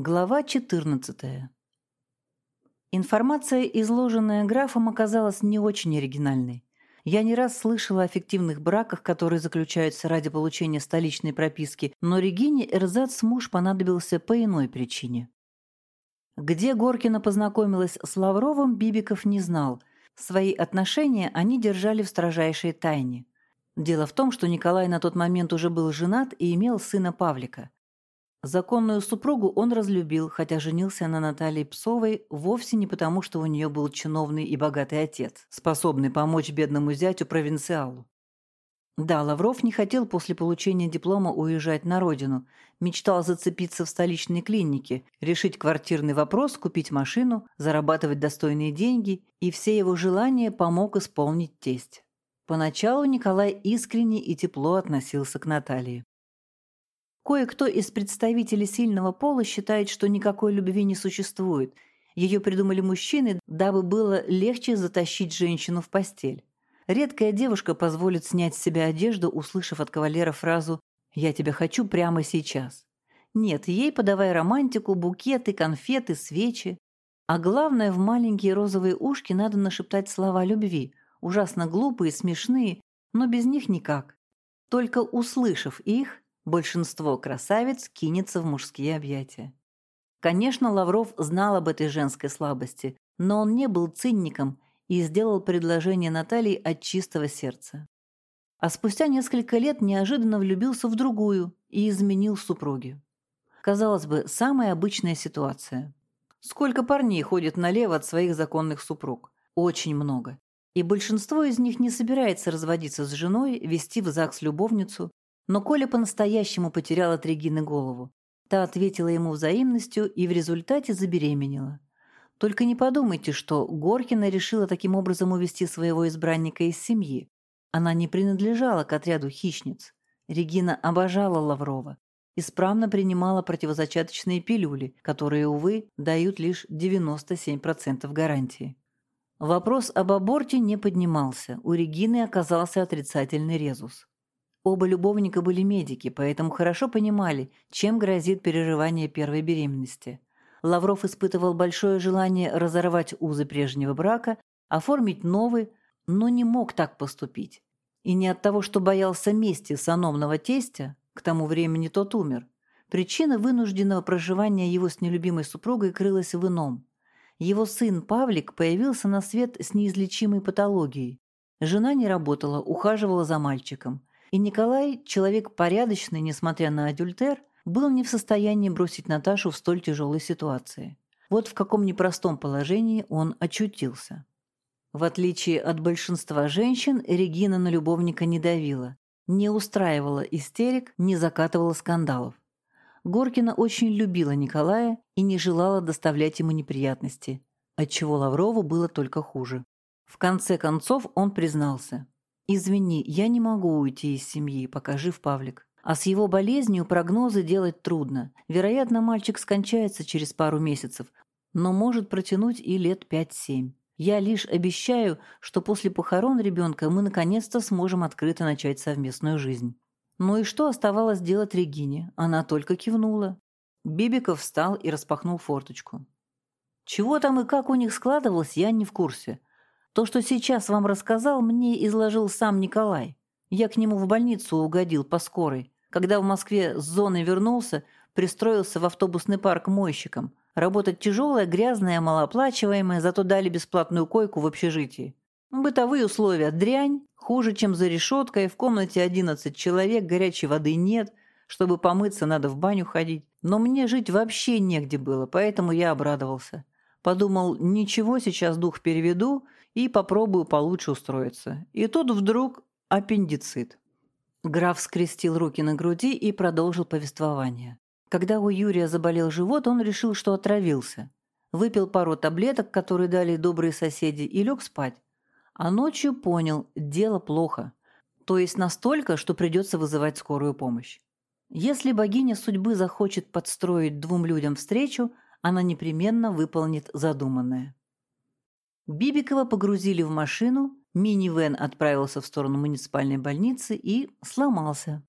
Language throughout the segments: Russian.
Глава 14. Информация, изложенная графом, оказалась не очень оригинальной. Я не раз слышала о фиктивных браках, которые заключаются ради получения столичной прописки, но Регине Эрзац муж понадобился по иной причине. Где Горкина познакомилась с Лавровым, Бибиков не знал. Свои отношения они держали в строжайшей тайне. Дело в том, что Николай на тот момент уже был женат и имел сына Павлика. Законную супругу он разлюбил, хотя женился на Наталье Псовой вовсе не потому, что у нее был чиновный и богатый отец, способный помочь бедному зятю-провинциалу. Да, Лавров не хотел после получения диплома уезжать на родину, мечтал зацепиться в столичной клинике, решить квартирный вопрос, купить машину, зарабатывать достойные деньги, и все его желания помог исполнить тесть. Поначалу Николай искренне и тепло относился к Наталье. Кое-кто из представителей сильного пола считает, что никакой любви не существует. Ее придумали мужчины, дабы было легче затащить женщину в постель. Редкая девушка позволит снять с себя одежду, услышав от кавалера фразу «Я тебя хочу прямо сейчас». Нет, ей подавай романтику, букеты, конфеты, свечи. А главное, в маленькие розовые ушки надо нашептать слова любви, ужасно глупые, смешные, но без них никак. Только услышав их, большинство красавиц кинется в мужские объятия. Конечно, Лавров знал об этой женской слабости, но он не был цинником и сделал предложение Наталье от чистого сердца. А спустя несколько лет неожиданно влюбился в другую и изменил супруге. Казалось бы, самая обычная ситуация. Сколько парней ходит налево от своих законных супруг? Очень много. И большинство из них не собирается разводиться с женой, вести в ЗАГС любовницу но Коля по-настоящему потерял от Регины голову. Та ответила ему взаимностью и в результате забеременела. Только не подумайте, что Горкина решила таким образом увести своего избранника из семьи. Она не принадлежала к отряду хищниц. Регина обожала Лаврова, исправно принимала противозачаточные пилюли, которые, увы, дают лишь 97% гарантии. Вопрос об аборте не поднимался, у Регины оказался отрицательный резус. Оба любовника были медики, поэтому хорошо понимали, чем грозит переживание первой беременности. Лавров испытывал большое желание разорвать узы прежнего брака, оформить новый, но не мог так поступить. И не от того, что боялся мести сановного тестя, к тому времени тот умер. Причина вынужденного проживания его с нелюбимой супругой крылась в ином. Его сын Павлик появился на свет с неизлечимой патологией. Жена не работала, ухаживала за мальчиком. И Николай, человек порядочный, несмотря на адюльтер, был не в состоянии бросить Наташу в столь тяжелой ситуации. Вот в каком непростом положении он очутился. В отличие от большинства женщин, Регина на любовника не давила, не устраивала истерик, не закатывала скандалов. Горкина очень любила Николая и не желала доставлять ему неприятности, отчего Лаврову было только хуже. В конце концов он признался – «Извини, я не могу уйти из семьи, пока жив Павлик. А с его болезнью прогнозы делать трудно. Вероятно, мальчик скончается через пару месяцев, но может протянуть и лет пять-семь. Я лишь обещаю, что после похорон ребенка мы наконец-то сможем открыто начать совместную жизнь». Ну и что оставалось делать Регине? Она только кивнула. Бибиков встал и распахнул форточку. Чего там и как у них складывалось, я не в курсе. То, что сейчас вам рассказал, мне изложил сам Николай. Я к нему в больницу угодил по скорой. Когда в Москве с зоны вернулся, пристроился в автобусный парк мойщиком. Работать тяжелая, грязная, малооплачиваемая, зато дали бесплатную койку в общежитии. Бытовые условия – дрянь, хуже, чем за решеткой, в комнате 11 человек, горячей воды нет, чтобы помыться, надо в баню ходить. Но мне жить вообще негде было, поэтому я обрадовался. Подумал, ничего, сейчас дух переведу и попробую получше устроиться. И тут вдруг аппендицит. Граф скрестил руки на груди и продолжил повествование. Когда у Юрия заболел живот, он решил, что отравился. Выпил пару таблеток, которые дали добрые соседи, и лег спать. А ночью понял, дело плохо. То есть настолько, что придется вызывать скорую помощь. Если богиня судьбы захочет подстроить двум людям встречу, она непременно выполнит задуманное. Бибикова погрузили в машину, мини-вэн отправился в сторону муниципальной больницы и сломался.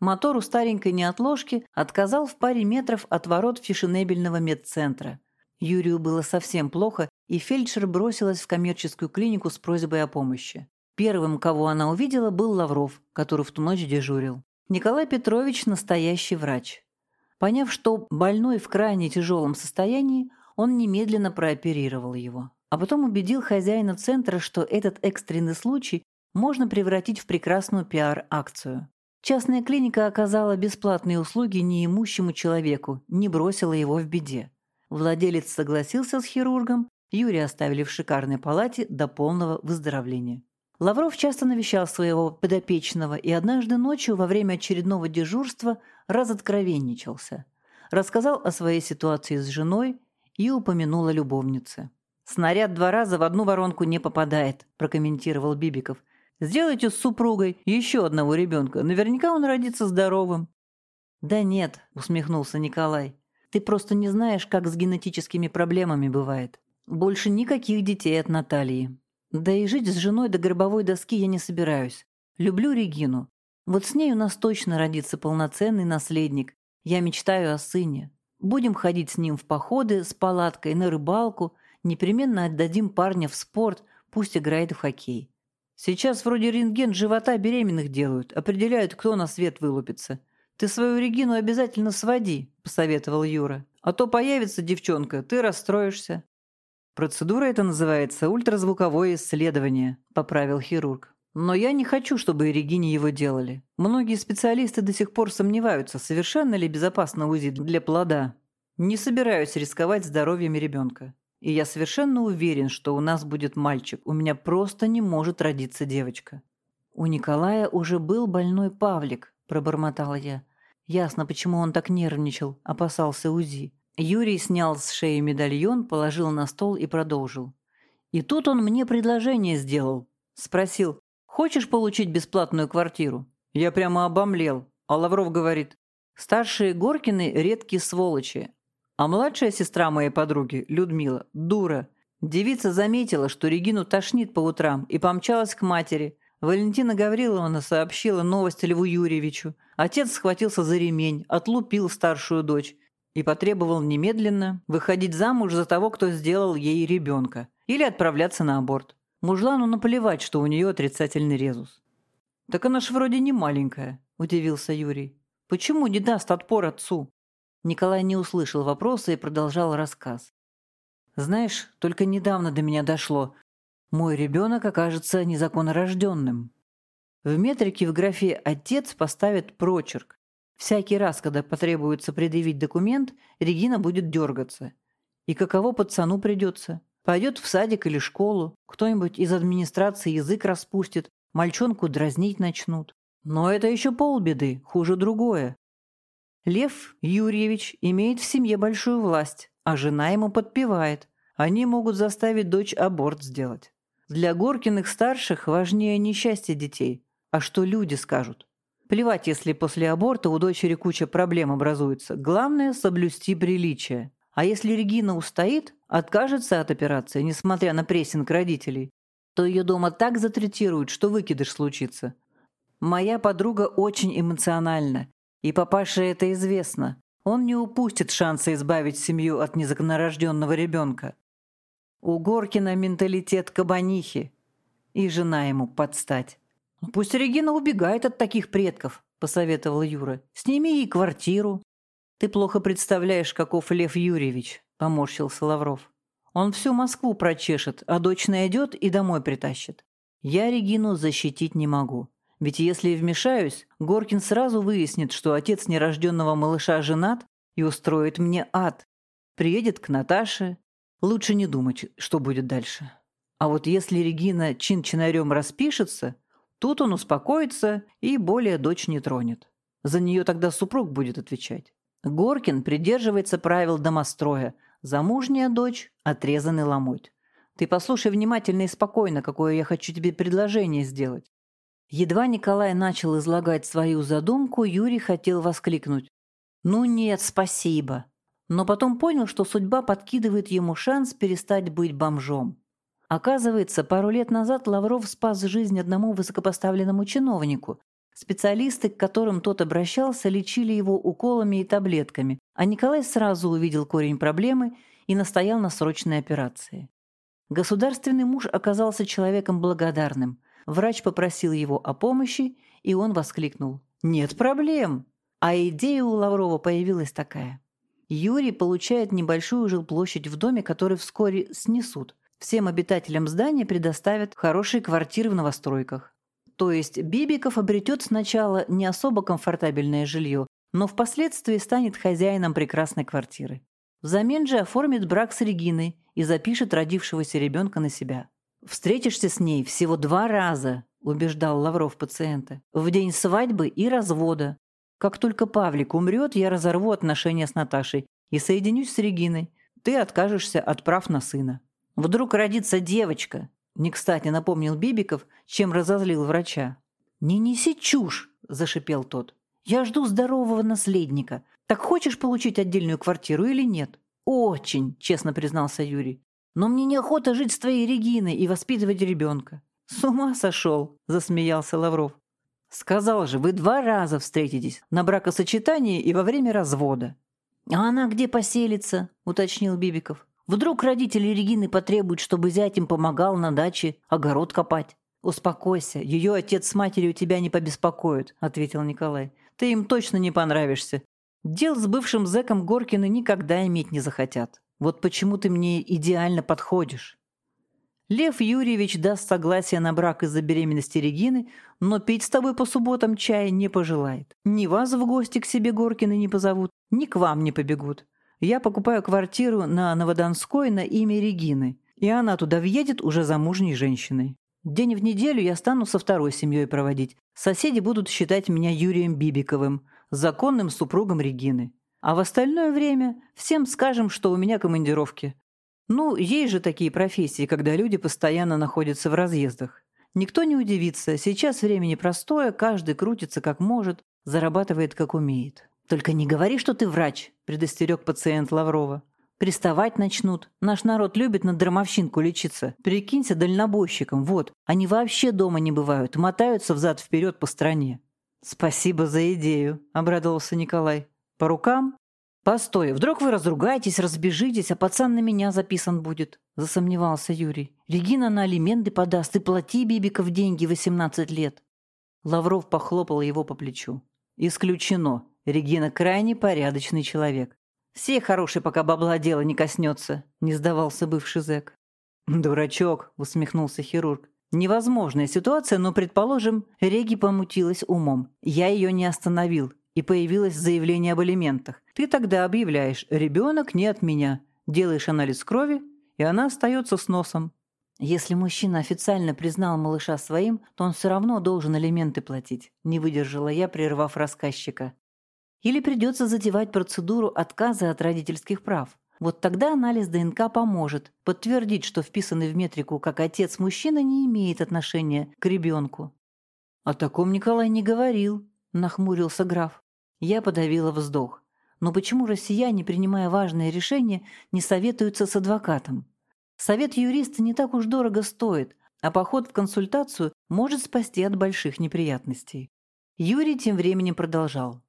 Мотор у старенькой неотложки отказал в паре метров от ворот фешенебельного медцентра. Юрию было совсем плохо, и фельдшер бросилась в коммерческую клинику с просьбой о помощи. Первым, кого она увидела, был Лавров, который в ту ночь дежурил. Николай Петрович – настоящий врач. Поняв, что больной в крайне тяжелом состоянии, он немедленно прооперировал его. А потом убедил хозяина центра, что этот экстренный случай можно превратить в прекрасную пиар-акцию. Частная клиника оказала бесплатные услуги неимущему человеку, не бросила его в беде. Владелец согласился с хирургом, Юрия оставили в шикарной палате до полного выздоровления. Лавров часто навещал своего подопечного и однажды ночью во время очередного дежурства разоткровенничался. Рассказал о своей ситуации с женой и упомянул о любовнице. «Снаряд два раза в одну воронку не попадает», – прокомментировал Бибиков. «Сделайте с супругой еще одного ребенка. Наверняка он родится здоровым». «Да нет», – усмехнулся Николай. Ты просто не знаешь, как с генетическими проблемами бывает. Больше никаких детей от Натальи. Да и жить с женой до гробовой доски я не собираюсь. Люблю Регину. Вот с ней у нас точно родится полноценный наследник. Я мечтаю о сыне. Будем ходить с ним в походы, с палаткой, на рыбалку. Непременно отдадим парня в спорт, пусть играет в хоккей. Сейчас вроде рентген живота беременных делают, определяют, кто на свет вылупится. «Ты свою Регину обязательно своди», – посоветовал Юра. «А то появится девчонка, ты расстроишься». «Процедура это называется ультразвуковое исследование», – поправил хирург. «Но я не хочу, чтобы Регине его делали. Многие специалисты до сих пор сомневаются, совершенно ли безопасно УЗИ для плода. Не собираюсь рисковать здоровьем ребенка. И я совершенно уверен, что у нас будет мальчик. У меня просто не может родиться девочка». У Николая уже был больной Павлик, пробормотала я. Ясно, почему он так нервничал, опасался УЗИ. Юрий снял с шеи медальон, положил на стол и продолжил. И тут он мне предложение сделал. Спросил, хочешь получить бесплатную квартиру? Я прямо обомлел. А Лавров говорит, старшие Горкины – редкие сволочи. А младшая сестра моей подруги, Людмила, дура. Девица заметила, что Регину тошнит по утрам и помчалась к матери. Валентина Гавриловна сообщила новость Льву Юрьевичу. Отец схватился за ремень, отлупил старшую дочь и потребовал немедленно выходить замуж за того, кто сделал ей ребенка, или отправляться на аборт. Мужлану наплевать, что у нее отрицательный резус. «Так она ж вроде не маленькая», – удивился Юрий. «Почему не даст отпор отцу?» Николай не услышал вопроса и продолжал рассказ. «Знаешь, только недавно до меня дошло, мой ребенок окажется незаконнорожденным. В метрике в графе «Отец» поставят прочерк. Всякий раз, когда потребуется предъявить документ, Регина будет дергаться. И каково пацану придется? Пойдет в садик или школу, кто-нибудь из администрации язык распустит, мальчонку дразнить начнут. Но это еще полбеды, хуже другое. Лев Юрьевич имеет в семье большую власть, а жена ему подпевает. Они могут заставить дочь аборт сделать. Для Горкиных старших важнее не счастье детей, а что люди скажут. Плевать, если после аборта у дочери куча проблем образуется. Главное – соблюсти приличие. А если Регина устоит, откажется от операции, несмотря на прессинг родителей, то ее дома так затретируют, что выкидыш случится. Моя подруга очень эмоциональна, и папаше это известно. Он не упустит шанса избавить семью от незаконнорожденного ребенка. У Горкина менталитет кабанихи. И жена ему подстать. «Ну, «Пусть Регина убегает от таких предков», — посоветовал Юра. «Сними ей квартиру». «Ты плохо представляешь, каков Лев Юрьевич», — поморщился Лавров. «Он всю Москву прочешет, а дочь найдет и домой притащит. Я Регину защитить не могу. Ведь если вмешаюсь, Горкин сразу выяснит, что отец нерожденного малыша женат и устроит мне ад. Приедет к Наташе, Лучше не думать, что будет дальше. А вот если Регина чин-чинарем распишется, тут он успокоится и более дочь не тронет. За нее тогда супруг будет отвечать. Горкин придерживается правил домостроя. Замужняя дочь – отрезанный ломоть. Ты послушай внимательно и спокойно, какое я хочу тебе предложение сделать. Едва Николай начал излагать свою задумку, Юрий хотел воскликнуть. «Ну нет, спасибо но потом понял, что судьба подкидывает ему шанс перестать быть бомжом. Оказывается, пару лет назад Лавров спас жизнь одному высокопоставленному чиновнику, Специалисты, к которым тот обращался, лечили его уколами и таблетками, а Николай сразу увидел корень проблемы и настоял на срочной операции. Государственный муж оказался человеком благодарным. Врач попросил его о помощи, и он воскликнул. «Нет проблем!» А идея у Лаврова появилась такая. Юрий получает небольшую жилплощадь в доме, который вскоре снесут. Всем обитателям здания предоставят хорошие квартиры в новостройках. То есть Бибиков обретет сначала не особо комфортабельное жилье, но впоследствии станет хозяином прекрасной квартиры. Взамен же оформит брак с Региной и запишет родившегося ребенка на себя. «Встретишься с ней всего два раза», – убеждал Лавров пациента, – «в день свадьбы и развода. Как только Павлик умрет, я разорву отношения с Наташей и соединюсь с Региной. Ты откажешься от прав на сына. Вдруг родится девочка, не кстати напомнил Бибиков, чем разозлил врача. «Не неси чушь!» – зашипел тот. «Я жду здорового наследника. Так хочешь получить отдельную квартиру или нет?» «Очень!» – честно признался Юрий. «Но мне неохота жить с твоей Региной и воспитывать ребенка». «С ума сошел!» – засмеялся Лавров. «Сказал же, вы два раза встретитесь на бракосочетании и во время развода». «А она где поселится?» – уточнил Бибиков. Вдруг родители Регины потребуют, чтобы зять им помогал на даче огород копать. «Успокойся, ее отец с матерью тебя не побеспокоят», — ответил Николай. «Ты им точно не понравишься. Дел с бывшим зэком Горкины никогда иметь не захотят. Вот почему ты мне идеально подходишь». Лев Юрьевич даст согласие на брак из-за беременности Регины, но пить с тобой по субботам чая не пожелает. Ни вас в гости к себе Горкины не позовут, ни к вам не побегут. Я покупаю квартиру на Новодонской на имя Регины, и она туда въедет уже замужней женщиной. День в неделю я стану со второй семьей проводить. Соседи будут считать меня Юрием Бибиковым, законным супругом Регины. А в остальное время всем скажем, что у меня командировки. Ну, есть же такие профессии, когда люди постоянно находятся в разъездах. Никто не удивится, сейчас время непростое, каждый крутится как может, зарабатывает как умеет. «Только не говори, что ты врач», — предостерег пациент Лаврова. «Приставать начнут. Наш народ любит на драмовщинку лечиться. Прикинься дальнобойщиком. Вот. Они вообще дома не бывают. Мотаются взад-вперед по стране». «Спасибо за идею», — обрадовался Николай. «По рукам?» «Постой, вдруг вы разругаетесь, разбежитесь, а пацан на меня записан будет», — засомневался Юрий. «Регина на алименты подаст и плати Бибиков деньги 18 лет». Лавров похлопал его по плечу. «Исключено. Регина крайне порядочный человек. Все хорошие, пока бабла дело не коснется», — не сдавался бывший зэк. «Дурачок», — усмехнулся хирург. «Невозможная ситуация, но, предположим, Реги помутилась умом. Я ее не остановил, и появилось заявление об элементах. Ты тогда объявляешь «ребенок не от меня», делаешь анализ крови, и она остается с носом. Если мужчина официально признал малыша своим, то он все равно должен элементы платить, не выдержала я, прервав рассказчика. Или придется затевать процедуру отказа от родительских прав. Вот тогда анализ ДНК поможет подтвердить, что вписанный в метрику как отец мужчина не имеет отношения к ребенку. «О таком Николай не говорил», – нахмурился граф. Я подавила вздох. Но почему россияне, принимая важные решения, не советуются с адвокатом? Совет юриста не так уж дорого стоит, а поход в консультацию может спасти от больших неприятностей. Юрий тем временем продолжал.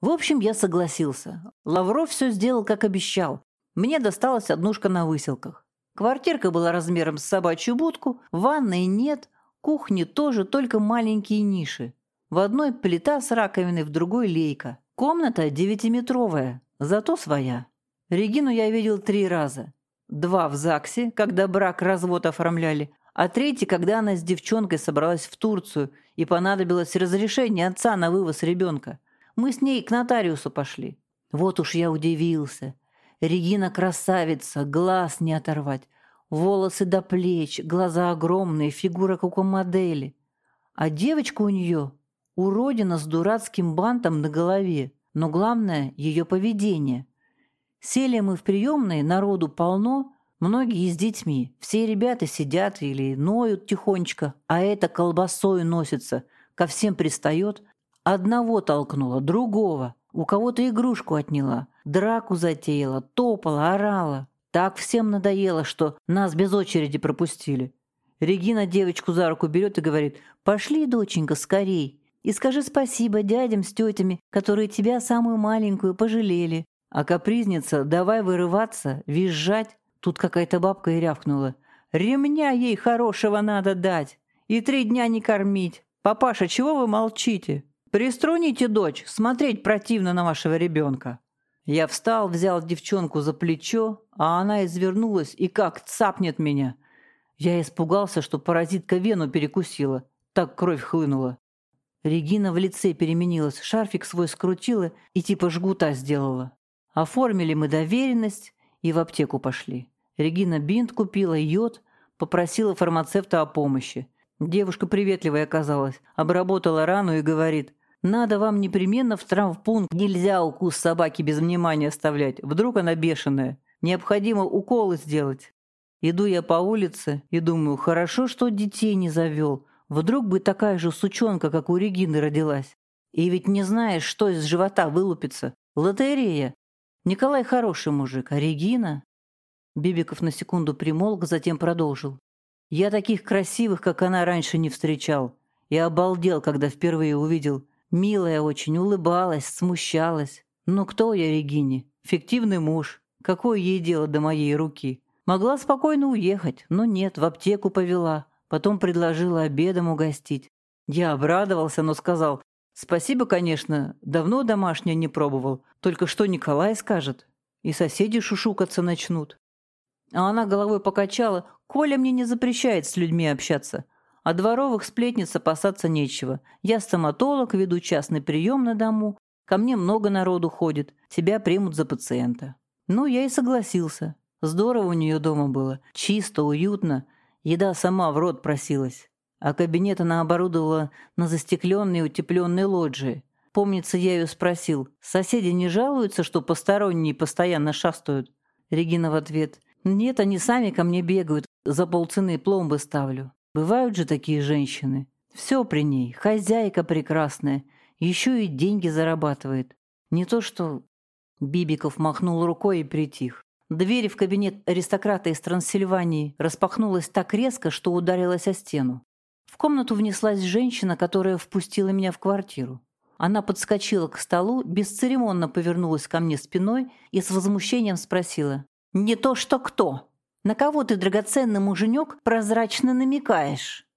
В общем, я согласился. Лавров все сделал, как обещал. Мне досталась однушка на выселках. Квартирка была размером с собачью будку, ванной нет, кухни тоже, только маленькие ниши. В одной плита с раковиной, в другой лейка. Комната девятиметровая, зато своя. Регину я видел три раза. Два в ЗАГСе, когда брак-развод оформляли, а третий, когда она с девчонкой собралась в Турцию и понадобилось разрешение отца на вывоз ребенка. Мы с ней к нотариусу пошли. Вот уж я удивился. Регина красавица, глаз не оторвать. Волосы до плеч, глаза огромные, фигура как у модели. А девочка у нее уродина с дурацким бантом на голове. Но главное – ее поведение. Сели мы в приемной, народу полно, многие с детьми. Все ребята сидят или ноют тихонечко, а это колбасой носится, ко всем пристает, Одного толкнула, другого. У кого-то игрушку отняла. Драку затеяла, топала, орала. Так всем надоело, что нас без очереди пропустили. Регина девочку за руку берет и говорит «Пошли, доченька, скорей». И скажи спасибо дядям с тетями, которые тебя, самую маленькую, пожалели. А капризница, давай вырываться, визжать. Тут какая-то бабка и рявкнула. Ремня ей хорошего надо дать. И три дня не кормить. Папаша, чего вы молчите? Приструните дочь, смотреть противно на вашего ребенка. Я встал, взял девчонку за плечо, а она извернулась и как цапнет меня. Я испугался, что паразитка вену перекусила. Так кровь хлынула. Регина в лице переменилась, шарфик свой скрутила и типа жгута сделала. Оформили мы доверенность и в аптеку пошли. Регина бинт купила, йод, попросила фармацевта о помощи. Девушка приветливая оказалась, обработала рану и говорит, «Надо вам непременно в травмпункт, нельзя укус собаки без внимания оставлять, вдруг она бешеная, необходимо уколы сделать». Иду я по улице и думаю, хорошо, что детей не завел, вдруг бы такая же сучонка, как у Регины, родилась. И ведь не знаешь, что из живота вылупится. Лотерея. Николай хороший мужик, а Регина... Бибиков на секунду примолк, затем продолжил. Я таких красивых, как она, раньше не встречал. И обалдел, когда впервые увидел. Милая очень, улыбалась, смущалась. Но кто я Регине? Фиктивный муж. Какое ей дело до моей руки? Могла спокойно уехать, но нет, в аптеку повела. Потом предложила обедом угостить. Я обрадовался, но сказал, «Спасибо, конечно, давно домашнее не пробовал. Только что Николай скажет? И соседи шушукаться начнут». А она головой покачала. «Коля мне не запрещает с людьми общаться. А дворовых сплетниц опасаться нечего. Я стоматолог, веду частный прием на дому. Ко мне много народу ходит. Тебя примут за пациента». Ну, я и согласился. Здорово у нее дома было. Чисто, уютно. Еда сама в рот просилась. А кабинет она оборудовала на застекленной утепленной лоджии. Помнится, я ее спросил, соседи не жалуются, что посторонние постоянно шастают? Регина в ответ, нет, они сами ко мне бегают, за полцены пломбы ставлю. Бывают же такие женщины. Все при ней, хозяйка прекрасная, еще и деньги зарабатывает. Не то что... Бибиков махнул рукой и притих. Дверь в кабинет аристократа из Трансильвании распахнулась так резко, что ударилась о стену. В комнату внеслась женщина, которая впустила меня в квартиру. Она подскочила к столу, бесцеремонно повернулась ко мне спиной и с возмущением спросила. «Не то что кто. На кого ты, драгоценный муженек, прозрачно намекаешь?»